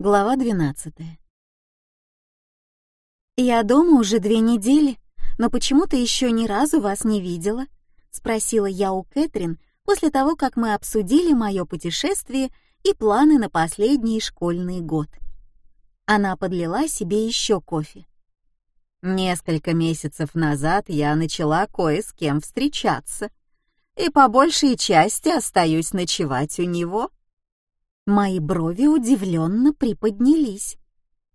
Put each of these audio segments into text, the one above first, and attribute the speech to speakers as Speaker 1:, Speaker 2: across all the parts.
Speaker 1: Глава 12. «Я дома уже две недели, но почему-то еще ни разу вас не видела», — спросила я у Кэтрин после того, как мы обсудили мое путешествие и планы на последний школьный год. Она подлила себе еще кофе.
Speaker 2: Несколько месяцев назад я начала кое с кем встречаться, и по большей части остаюсь ночевать у него.
Speaker 1: Мои брови удивленно приподнялись.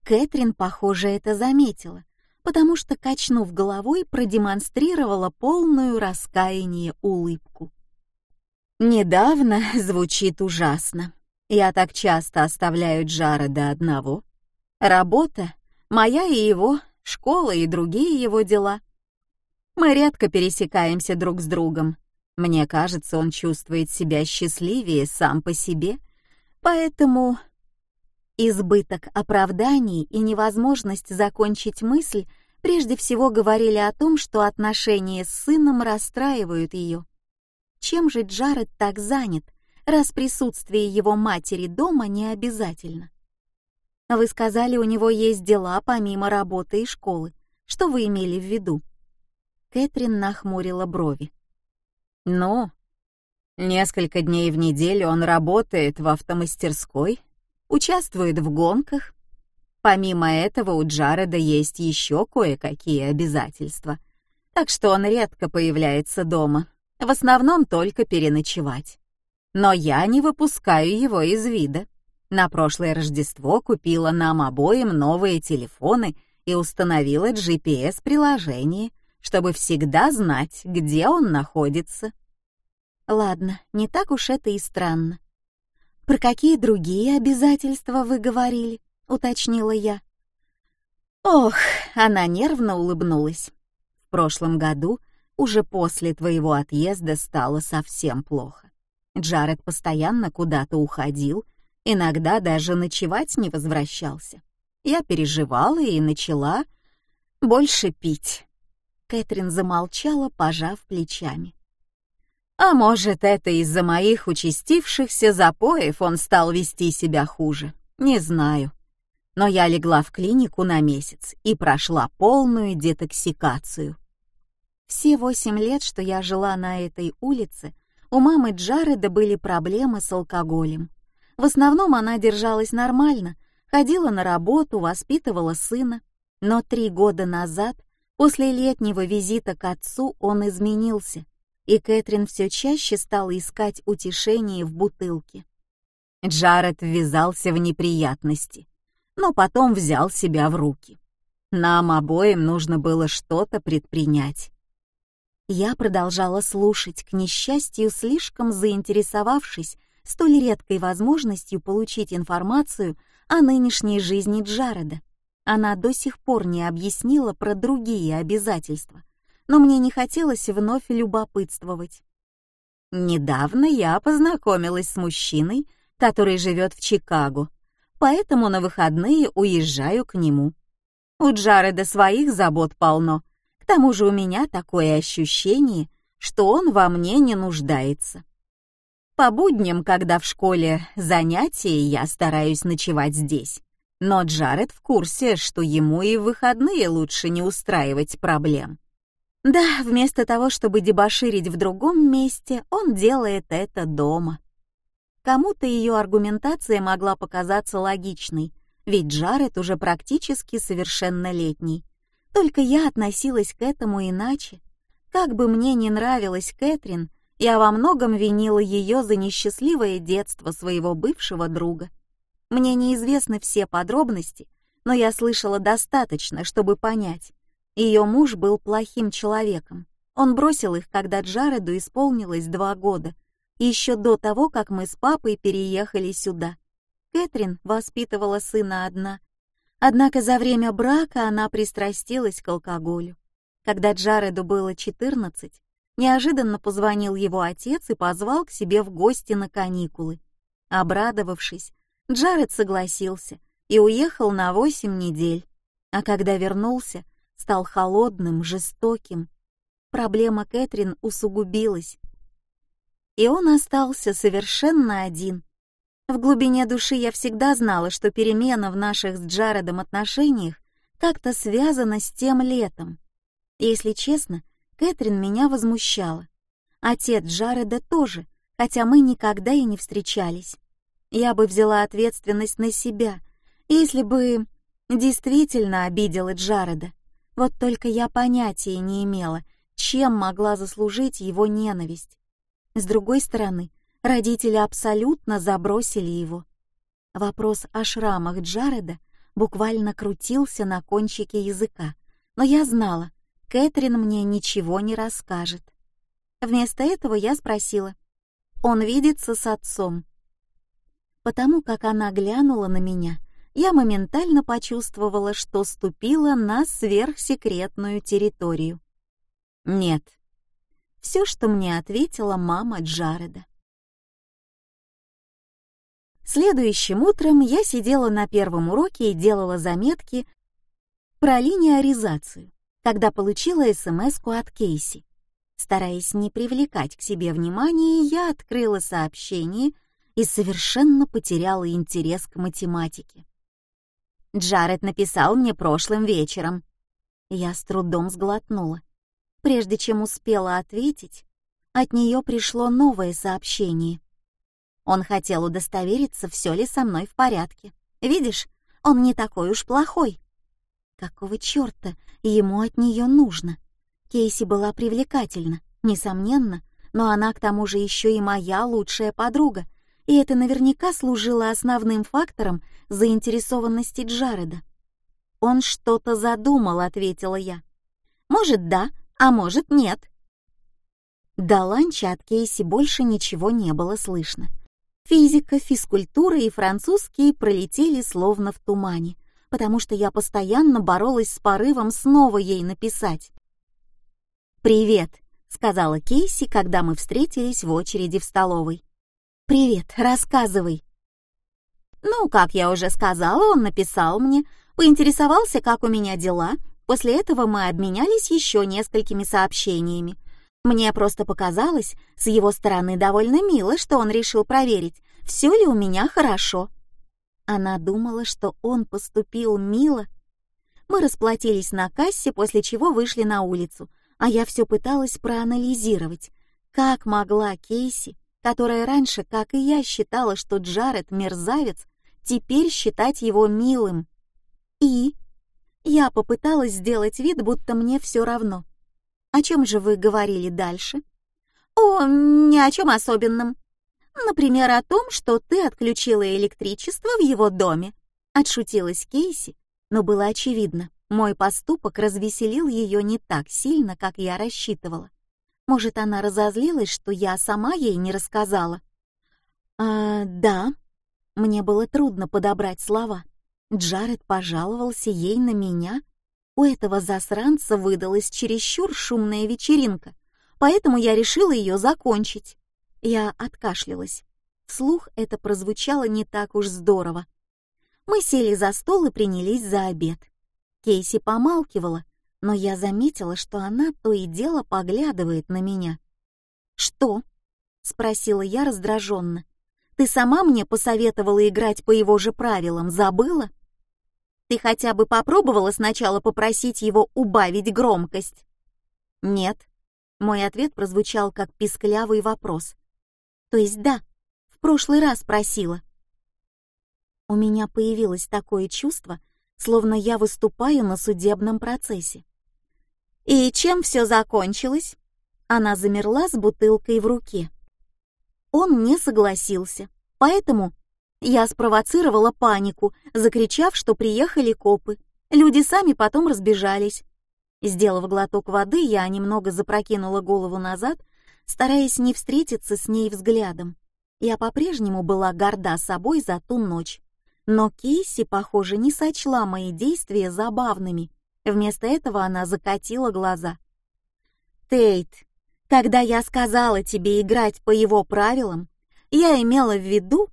Speaker 1: Кэтрин, похоже, это заметила, потому что, качнув головой, продемонстрировала полную раскаяние улыбку.
Speaker 2: «Недавно звучит ужасно. Я так часто оставляю Джареда одного. Работа, моя и его, школа и другие его дела. Мы редко пересекаемся друг с другом. Мне кажется, он чувствует себя счастливее сам по себе — Поэтому избыток оправданий и невозможность закончить мысль прежде всего говорили о том, что отношения с сыном расстраивают ее. Чем же Джаред так занят, раз присутствие его матери дома не обязательно? Вы сказали, у него есть дела помимо работы и школы. Что вы имели в виду? Кэтрин нахмурила брови. Ну, Несколько дней в неделю он работает в автомастерской, участвует в гонках. Помимо этого у Джареда есть еще кое-какие обязательства, так что он редко появляется дома, в основном только переночевать. Но я не выпускаю его из вида. На прошлое Рождество купила нам обоим новые телефоны и установила GPS-приложение, чтобы всегда знать, где он находится.
Speaker 1: Ладно, не так уж это и странно. Про какие другие обязательства вы говорили? уточнила я.
Speaker 2: Ох, она нервно улыбнулась. В прошлом году, уже после твоего отъезда, стало совсем плохо. Джаред постоянно куда-то уходил, иногда даже ночевать не возвращался. Я переживала и начала больше пить.
Speaker 1: Кэтрин замолчала, пожав плечами.
Speaker 2: А может, это из-за моих участившихся запоев он стал вести себя хуже. Не знаю. Но я легла в клинику на месяц и прошла полную детоксикацию.
Speaker 1: Все восемь лет, что я жила на этой улице, у мамы Джареда были проблемы с алкоголем. В основном она держалась нормально, ходила на работу, воспитывала сына. Но три года назад, после летнего визита к отцу, он изменился и Кэтрин все чаще стала искать утешение в бутылке.
Speaker 2: Джаред ввязался в неприятности, но потом взял себя в руки. Нам обоим нужно было что-то предпринять.
Speaker 1: Я продолжала слушать, к несчастью, слишком заинтересовавшись столь редкой возможностью получить информацию о нынешней жизни Джареда. Она до сих пор не объяснила про другие обязательства, но мне не хотелось вновь любопытствовать.
Speaker 2: Недавно я познакомилась с мужчиной, который живет в Чикаго, поэтому на выходные уезжаю к нему. У Джареда своих забот полно, к тому же у меня такое ощущение, что он во мне не нуждается. По будням, когда в школе занятия, я стараюсь ночевать здесь. Но Джаред в курсе, что ему и в выходные лучше не устраивать проблем.
Speaker 1: Да, вместо того, чтобы дебоширить в другом месте, он делает это дома. Кому-то ее аргументация могла показаться логичной, ведь Джаред уже практически совершеннолетний. Только я относилась к этому иначе. Как бы мне ни нравилась Кэтрин, я во многом винила ее за несчастливое детство своего бывшего друга. Мне неизвестны все подробности, но я слышала достаточно, чтобы понять. Ее муж был плохим человеком. Он бросил их, когда Джареду исполнилось два года, еще до того, как мы с папой переехали сюда. Кэтрин воспитывала сына одна. Однако за время брака она пристрастилась к алкоголю. Когда Джареду было 14, неожиданно позвонил его отец и позвал к себе в гости на каникулы. Обрадовавшись, Джаред согласился и уехал на 8 недель. А когда вернулся, стал холодным, жестоким. Проблема Кэтрин усугубилась. И он остался совершенно один. В глубине души я всегда знала, что перемена в наших с Джаредом отношениях как-то связана с тем летом. Если честно, Кэтрин меня возмущала. Отец Джареда тоже, хотя мы никогда и не встречались. Я бы взяла ответственность на себя, если бы действительно обидела Джареда. Вот только я понятия не имела, чем могла заслужить его ненависть. С другой стороны, родители абсолютно забросили его. Вопрос о шрамах Джареда буквально крутился на кончике языка, но я знала, Кэтрин мне ничего не расскажет. Вместо этого я спросила, он видится с отцом. Потому как она глянула на меня, я моментально почувствовала, что ступила на сверхсекретную территорию. Нет. Все, что мне ответила мама Джареда. Следующим утром я сидела на первом уроке и делала заметки про линеаризацию, когда получила смс от Кейси. Стараясь не привлекать к себе внимания, я открыла сообщение и совершенно потеряла интерес к математике. Джаред написал мне прошлым вечером. Я с трудом сглотнула. Прежде чем успела ответить, от нее пришло новое сообщение. Он хотел удостовериться, все ли со мной в порядке. Видишь, он не такой уж плохой. Какого черта ему от нее нужно? Кейси была привлекательна, несомненно, но она к тому же еще и моя лучшая подруга, и это наверняка служило основным фактором заинтересованности Джареда. «Он что-то задумал», — ответила я. «Может, да, а может, нет». До ланча от Кейси больше ничего не было слышно. Физика, физкультура и французский пролетели словно в тумане, потому что я постоянно боролась с порывом снова ей написать. «Привет», — сказала Кейси, когда мы встретились в очереди в столовой. «Привет, рассказывай». Ну, как я уже сказала, он написал мне, поинтересовался, как у меня дела. После этого мы обменялись еще несколькими сообщениями. Мне просто показалось с его стороны довольно мило, что он решил проверить, все ли у меня хорошо. Она думала, что он поступил мило. Мы расплатились на кассе, после чего вышли на улицу, а я все пыталась проанализировать, как могла Кейси которая раньше, как и я, считала, что Джаред мерзавец, теперь считать его милым. И я попыталась сделать вид, будто мне все равно. О чем же вы говорили дальше? О, ни о чем особенном. Например, о том, что ты отключила электричество в его доме. Отшутилась Кейси, но было очевидно, мой поступок развеселил ее не так сильно, как я рассчитывала. Может, она разозлилась, что я сама ей не рассказала? А, да. Мне было трудно подобрать слова. Джаред пожаловался ей на меня. У этого засранца выдалась чересчур шумная вечеринка, поэтому я решила ее закончить. Я откашлялась. Вслух это прозвучало не так уж здорово. Мы сели за стол и принялись за обед. Кейси помалкивала, но я заметила, что она то и дело поглядывает на меня. «Что?» — спросила я раздраженно. «Ты сама мне посоветовала играть по его же правилам, забыла? Ты хотя бы попробовала сначала попросить его убавить громкость?» «Нет». Мой ответ прозвучал как писклявый вопрос. «То есть да, в прошлый раз просила». У меня появилось такое чувство, словно я выступаю на судебном процессе. «И чем все закончилось?» Она замерла с бутылкой в руке. Он не согласился, поэтому я спровоцировала панику, закричав, что приехали копы. Люди сами потом разбежались. Сделав глоток воды, я немного запрокинула голову назад, стараясь не встретиться с ней взглядом. Я по-прежнему была горда собой за ту ночь. Но Кейси, похоже, не сочла мои действия забавными — Вместо этого она закатила глаза. «Тейт, когда я сказала тебе играть по его правилам, я имела в виду...»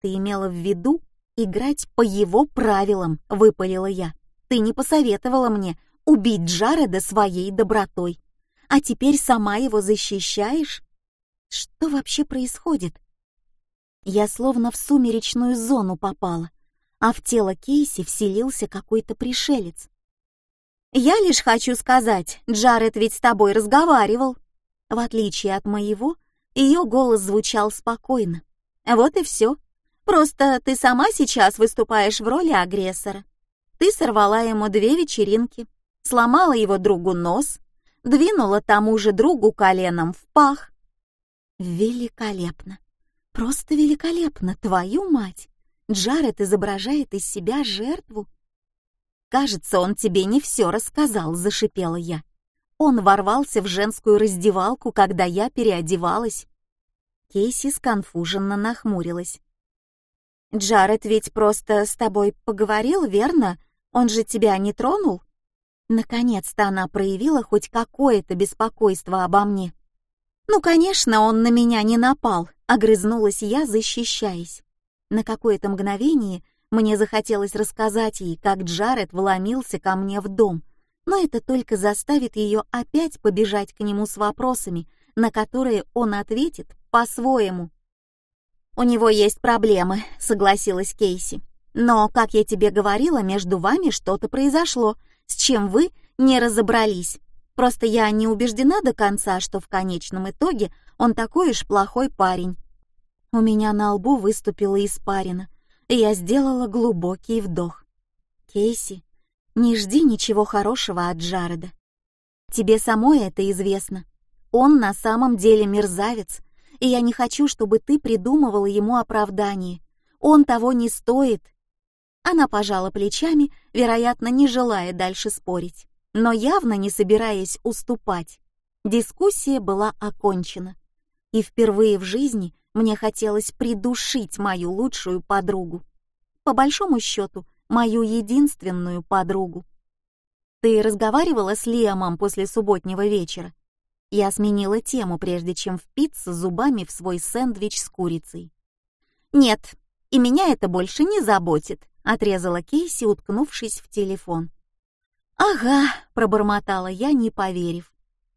Speaker 1: «Ты имела в виду играть по его правилам», — выпалила я. «Ты не посоветовала мне убить Джареда своей добротой, а теперь сама его защищаешь? Что вообще происходит?» Я словно в сумеречную зону попала, а в тело Кейси вселился какой-то пришелец. «Я лишь хочу сказать, Джаред ведь с тобой разговаривал». В отличие от моего, ее голос звучал спокойно. «Вот и все. Просто ты сама сейчас выступаешь в роли агрессора. Ты сорвала ему две вечеринки, сломала его другу нос, двинула тому же другу коленом в пах. Великолепно. Просто великолепно, твою мать. Джаред изображает из себя жертву. Кажется, он тебе не все рассказал, зашипела я. Он ворвался в женскую раздевалку, когда я переодевалась. Кейси сконфуженно нахмурилась. «Джаред ведь просто с тобой поговорил, верно? Он же тебя не тронул?» Наконец-то она проявила хоть какое-то беспокойство обо мне. «Ну, конечно, он на меня не напал», — огрызнулась я, защищаясь. На какое-то мгновение мне захотелось рассказать ей, как Джаред вломился ко мне в дом, но это только заставит ее опять побежать к нему с вопросами, на которые он ответит по-своему. «У него есть проблемы», — согласилась Кейси. «Но, как я тебе говорила, между вами что-то произошло, с чем вы не разобрались. Просто я не убеждена до конца, что в конечном итоге он такой уж плохой парень. У меня на лбу выступила испарина, и я сделала глубокий вдох. Кейси, не жди ничего хорошего от Джареда. Тебе самой это известно. Он на самом деле мерзавец, и я не хочу, чтобы ты придумывала ему оправдание. Он того не стоит. Она пожала плечами, вероятно, не желая дальше спорить но явно не собираясь уступать. Дискуссия была окончена, и впервые в жизни мне хотелось придушить мою лучшую подругу. По большому счету, мою единственную подругу. «Ты разговаривала с Лиамом после субботнего вечера?» Я сменила тему, прежде чем впиться зубами в свой сэндвич с курицей. «Нет, и меня это больше не заботит», — отрезала Кейси, уткнувшись в телефон. «Ага», — пробормотала я, не поверив.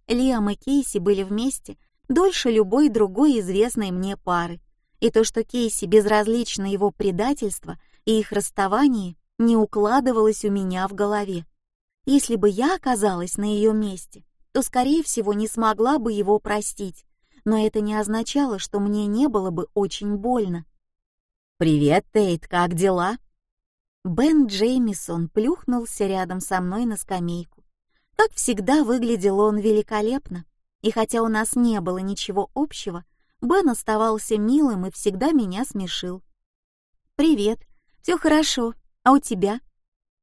Speaker 1: Лиам и Кейси были вместе дольше любой другой известной мне пары, и то, что Кейси безразлично его предательство и их расставание, не укладывалось у меня в голове. Если бы я оказалась на ее месте, то, скорее всего, не смогла бы его простить, но это не означало, что мне не было бы очень больно. «Привет, Тейт, как дела?» Бен Джеймисон плюхнулся рядом со мной на скамейку. Как всегда, выглядел он великолепно, и хотя у нас не было ничего общего, Бен оставался милым и всегда меня смешил. «Привет, все хорошо, а у тебя?»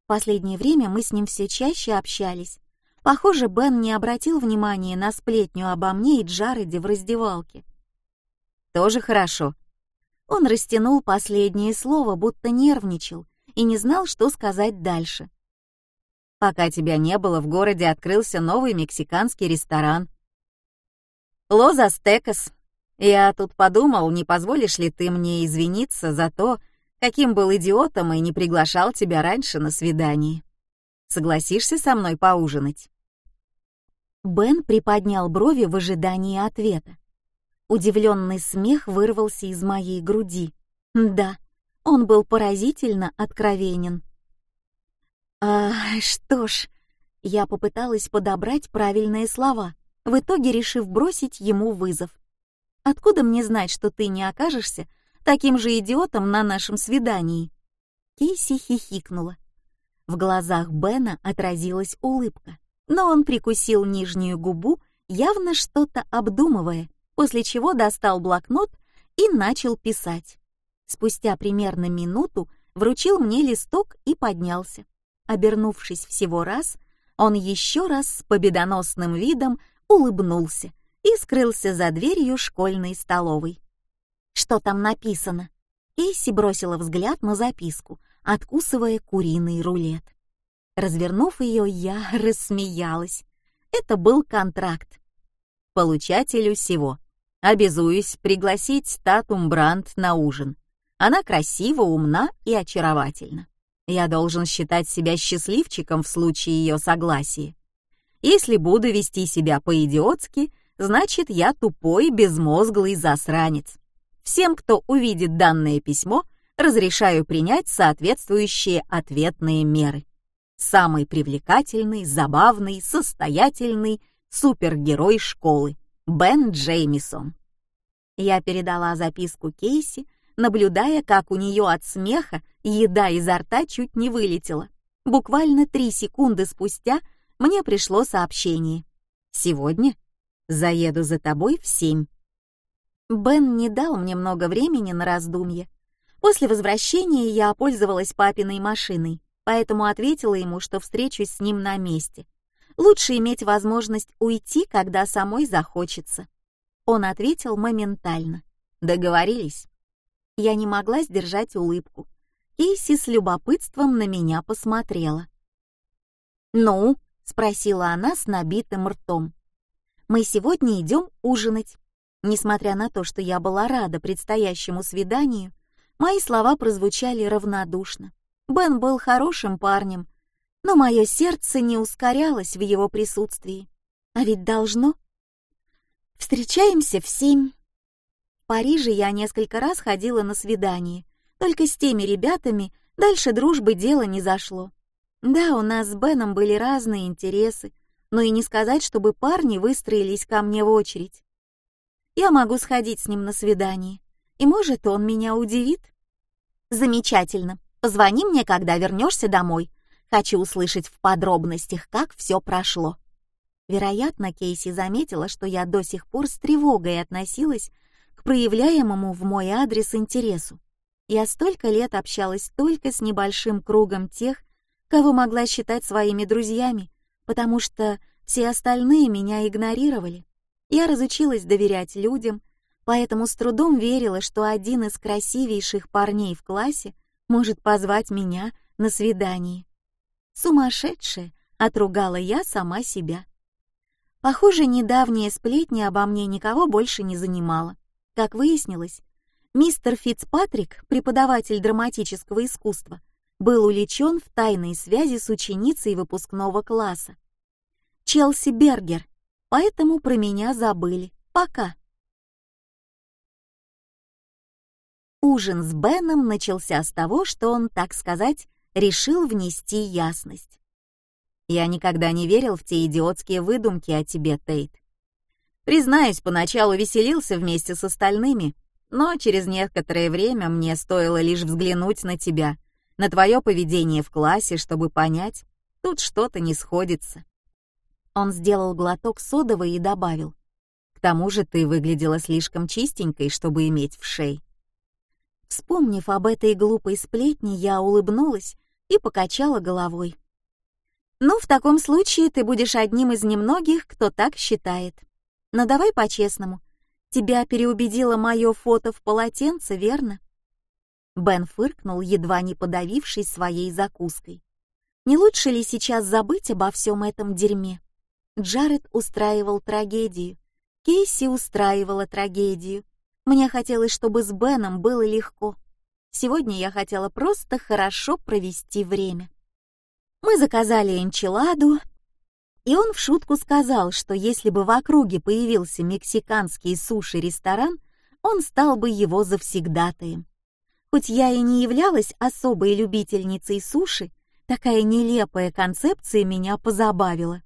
Speaker 1: В последнее время мы с ним все чаще общались. Похоже, Бен не обратил внимания на сплетню обо мне и Джареде в раздевалке. «Тоже хорошо». Он растянул последнее слово, будто нервничал, и не знал, что сказать дальше. Пока тебя не было, в городе открылся новый мексиканский ресторан. Лос Астекас. Я тут подумал, не позволишь ли ты мне извиниться за то, каким был идиотом и не приглашал тебя раньше на свидание. Согласишься со мной поужинать?» Бен приподнял брови в ожидании ответа. Удивленный смех вырвался из моей груди. «Да, он был поразительно откровенен. «А, что ж...» Я попыталась подобрать правильные слова, в итоге решив бросить ему вызов. «Откуда мне знать, что ты не окажешься таким же идиотом на нашем свидании?» Кейси хихикнула. В глазах Бена отразилась улыбка, но он прикусил нижнюю губу, явно что-то обдумывая, после чего достал блокнот и начал писать. Спустя примерно минуту вручил мне листок и поднялся. Обернувшись всего раз, он еще раз с победоносным видом улыбнулся и скрылся за дверью школьной столовой. «Что там написано?» Кейси бросила взгляд на записку, откусывая куриный рулет. Развернув ее, я рассмеялась. Это был контракт. Получателю всего. Обязуюсь пригласить Татум Бранд на ужин. Она красива, умна и очаровательна. Я должен считать себя счастливчиком в случае ее согласия. Если буду вести себя по-идиотски, значит, я тупой, безмозглый засранец. Всем, кто увидит данное письмо, разрешаю принять соответствующие ответные меры. Самый привлекательный, забавный, состоятельный супергерой школы Бен Джеймисон. Я передала записку Кейси, наблюдая, как у нее от смеха еда изо рта чуть не вылетела. Буквально три секунды спустя мне пришло сообщение. «Сегодня заеду за тобой в семь». Бен не дал мне много времени на раздумье. После возвращения я пользовалась папиной машиной, поэтому ответила ему, что встречусь с ним на месте. Лучше иметь возможность уйти, когда самой захочется. Он ответил моментально. Договорились. Я не могла сдержать улыбку. Кейси с любопытством на меня посмотрела. «Ну?» — спросила она с набитым ртом. «Мы сегодня идем ужинать». Несмотря на то, что я была рада предстоящему свиданию, мои слова прозвучали равнодушно. Бен был хорошим парнем, но мое сердце не ускорялось в его присутствии. А ведь должно. Встречаемся в семь. В Париже я несколько раз ходила на свидание, только с теми ребятами дальше дружбы дело не зашло. Да, у нас с Беном были разные интересы, но и не сказать, чтобы парни выстроились ко мне в очередь. Я могу сходить с ним на свидание, и, может, он меня удивит. Замечательно. Позвони мне, когда вернешься домой. Хочу услышать в подробностях, как все прошло. Вероятно, Кейси заметила, что я до сих пор с тревогой относилась к проявляемому в мой адрес интересу. Я столько лет общалась только с небольшим кругом тех, кого могла считать своими друзьями, потому что все остальные меня игнорировали. Я разучилась доверять людям, поэтому с трудом верила, что один из красивейших парней в классе может позвать меня на свидание. Сумасшедшая, отругала я сама себя. Похоже, недавняя сплетня обо мне никого больше не занимала. Как выяснилось, мистер Фицпатрик, преподаватель драматического искусства, был увлечен в тайной связи с ученицей выпускного класса. Челси Бергер, поэтому про меня забыли. Пока. Ужин с Беном начался с того, что он, так сказать, решил внести ясность. Я никогда не верил в те идиотские выдумки о тебе, Тейт. Признаюсь, поначалу веселился вместе с остальными, но через некоторое время мне стоило лишь взглянуть на тебя, на твое поведение в классе, чтобы понять, тут что-то не сходится. Он сделал глоток содовой и добавил. К тому же ты выглядела слишком чистенькой, чтобы иметь в шее. Вспомнив об этой глупой сплетне, я улыбнулась и покачала головой. «Ну, в таком случае ты будешь одним из немногих, кто так считает. Но давай по-честному. Тебя переубедило мое фото в полотенце, верно?» Бен фыркнул, едва не подавившись своей закуской. «Не лучше ли сейчас забыть обо всем этом дерьме?» Джаред устраивал трагедию. Кейси устраивала трагедию. Мне хотелось, чтобы с Беном было легко. Сегодня я хотела просто хорошо провести время. Мы заказали энчиладу, и он в шутку сказал, что если бы в округе появился мексиканский суши-ресторан, он стал бы его завсегдатаем. Хоть я и не являлась особой любительницей суши, такая нелепая концепция меня позабавила.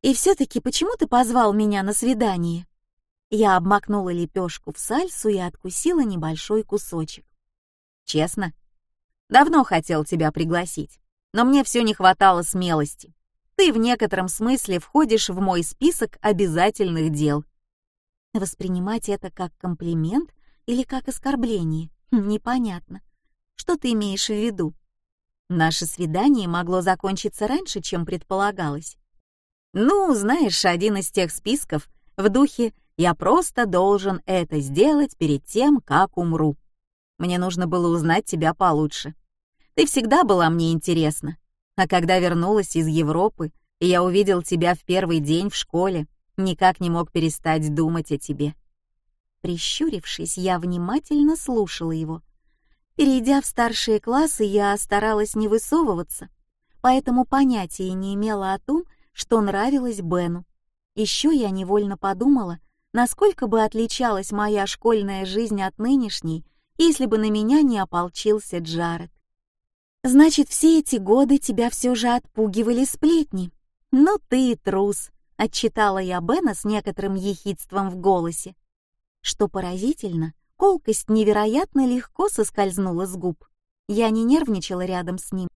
Speaker 1: И все-таки почему ты позвал меня на свидание? Я обмакнула лепешку в сальсу и откусила небольшой кусочек. Честно? Давно хотел тебя пригласить, но мне все не хватало смелости. Ты в некотором смысле входишь в мой список обязательных дел. Воспринимать это как комплимент или как оскорбление? Непонятно. Что ты имеешь в виду? Наше свидание могло закончиться раньше, чем предполагалось. Ну, знаешь, один из тех списков в духе «я просто должен это сделать перед тем, как умру». Мне нужно было узнать тебя получше. Ты всегда была мне интересна. А когда вернулась из Европы, и я увидел тебя в первый день в школе, никак не мог перестать думать о тебе. Прищурившись, я внимательно слушала его. Перейдя в старшие классы, я старалась не высовываться, поэтому понятия не имела о том, что нравилось Бену. Еще я невольно подумала, насколько бы отличалась моя школьная жизнь от нынешней, если бы на меня не ополчился Джаред. Значит, все эти годы тебя все же отпугивали сплетни. Ну ты и трус, отчитала я Бена с некоторым ехидством в голосе. Что поразительно, колкость невероятно легко соскользнула с губ. Я не нервничала рядом с ним.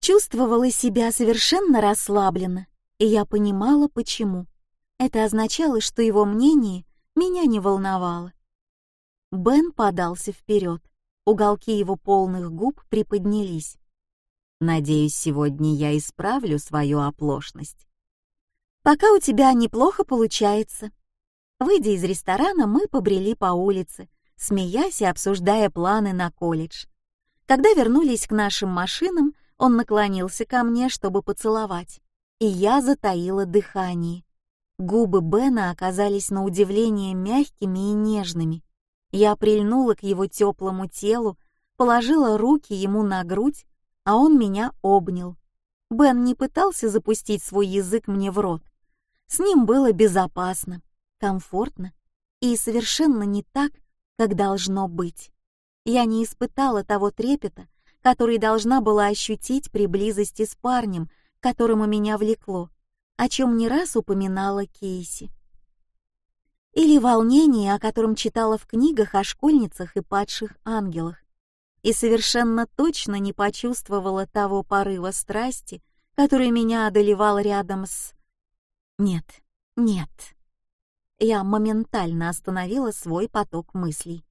Speaker 1: Чувствовала себя совершенно расслабленно, и я понимала, почему. Это означало, что его мнение меня не волновало. Бен подался вперед. Уголки его полных губ приподнялись. «Надеюсь, сегодня я исправлю свою оплошность». «Пока у тебя неплохо получается». Выйдя из ресторана, мы побрели по улице, смеясь и обсуждая планы на колледж. Когда вернулись к нашим машинам, он наклонился ко мне, чтобы поцеловать, и я затаила дыхание. Губы Бена оказались на удивление мягкими и нежными. Я прильнула к его теплому телу, положила руки ему на грудь, а он меня обнял. Бен не пытался запустить свой язык мне в рот. С ним было безопасно, комфортно и совершенно не так, как должно быть. Я не испытала того трепета, который должна была ощутить при близости с парнем, которому меня влекло о чем не раз упоминала Кейси. Или волнение, о котором читала в книгах о школьницах и падших ангелах, и совершенно точно не почувствовала того порыва страсти, который меня одолевал рядом с... Нет, нет. Я моментально остановила свой поток мыслей.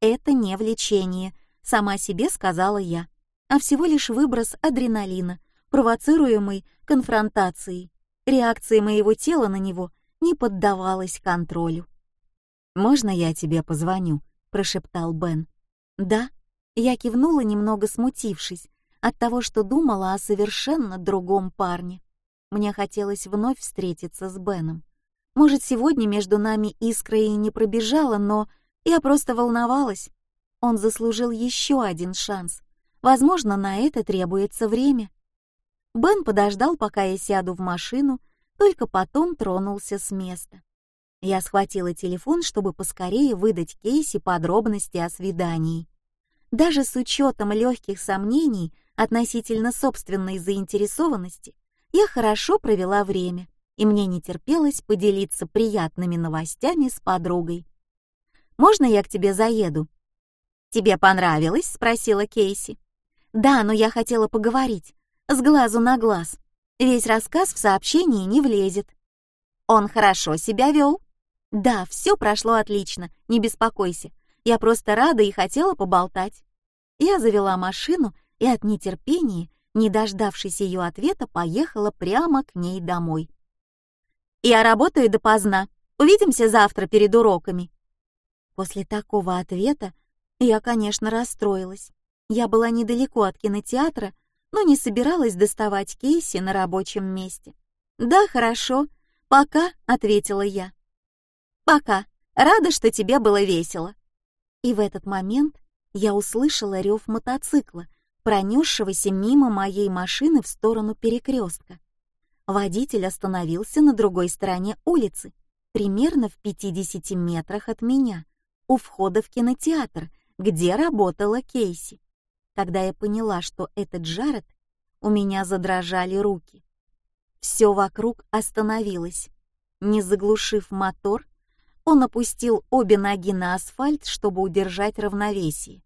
Speaker 1: Это не влечение, сама себе сказала я, а всего лишь выброс адреналина, провоцируемый конфронтацией. Реакция моего тела на него не поддавалась контролю. «Можно я тебе позвоню?» — прошептал Бен. «Да». Я кивнула, немного смутившись от того, что думала о совершенно другом парне. Мне хотелось вновь встретиться с Беном. Может, сегодня между нами искра и не пробежала, но я просто волновалась. Он заслужил еще один шанс. Возможно, на это требуется время. Бен подождал, пока я сяду в машину, только потом тронулся с места. Я схватила телефон, чтобы поскорее выдать Кейси подробности о свидании. Даже с учетом легких сомнений относительно собственной заинтересованности, я хорошо провела время, и мне не терпелось поделиться приятными новостями с подругой. «Можно я к тебе заеду?» «Тебе понравилось?» — спросила Кейси. «Да, но я хотела поговорить с глазу на глаз. Весь рассказ в сообщении не влезет. Он хорошо себя вел? Да, все прошло отлично, не беспокойся. Я просто рада и хотела поболтать. Я завела машину и от нетерпения, не дождавшись ее ответа, поехала прямо к ней домой. Я работаю допоздна. Увидимся завтра перед уроками. После такого ответа я, конечно, расстроилась. Я была недалеко от кинотеатра но не собиралась доставать Кейси на рабочем месте. «Да, хорошо. Пока», — ответила я. «Пока. Рада, что тебе было весело». И в этот момент я услышала рев мотоцикла, пронесшегося мимо моей машины в сторону перекрестка. Водитель остановился на другой стороне улицы, примерно в 50 метрах от меня, у входа в кинотеатр, где работала Кейси. Когда я поняла, что это Джаред, у меня задрожали руки. Все вокруг остановилось. Не заглушив мотор, он опустил обе ноги на асфальт, чтобы удержать равновесие.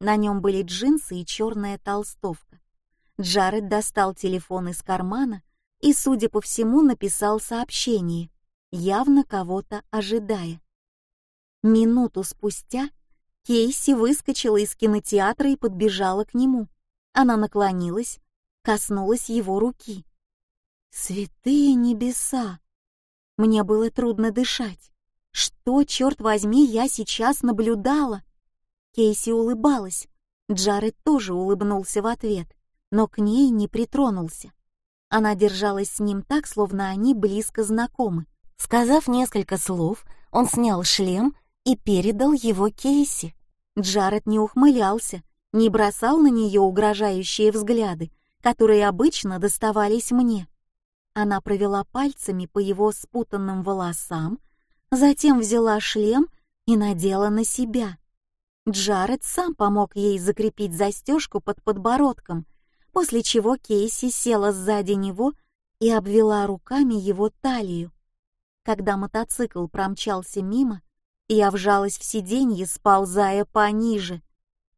Speaker 1: На нем были джинсы и черная толстовка. Джаред достал телефон из кармана и, судя по всему, написал сообщение, явно кого-то ожидая. Минуту спустя Кейси выскочила из кинотеатра и подбежала к нему. Она наклонилась, коснулась его руки. Святые небеса! Мне было трудно дышать. Что, черт возьми, я сейчас наблюдала? Кейси улыбалась. Джаред тоже улыбнулся в ответ, но к ней не притронулся. Она держалась с ним так, словно они близко знакомы. Сказав несколько слов, он снял шлем и передал его Кейси. Джаред не ухмылялся, не бросал на нее угрожающие взгляды, которые обычно доставались мне. Она провела пальцами по его спутанным волосам, затем взяла шлем и надела на себя. Джаред сам помог ей закрепить застежку под подбородком, после чего Кейси села сзади него и обвела руками его талию. Когда мотоцикл промчался мимо, я вжалась в сиденье, сползая пониже.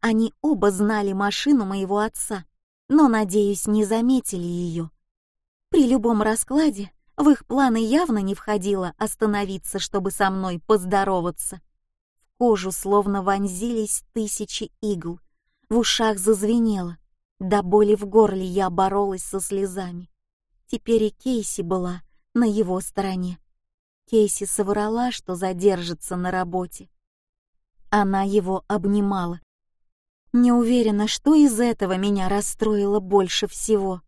Speaker 1: Они оба знали машину моего отца, но, надеюсь, не заметили ее. При любом раскладе в их планы явно не входило остановиться, чтобы со мной поздороваться. В кожу словно вонзились тысячи игл, в ушах зазвенело, до боли в горле я боролась со слезами. Теперь и Кейси была на его стороне. Кейси соврала, что задержится на работе. Она его обнимала. Не уверена, что из этого меня расстроило больше всего.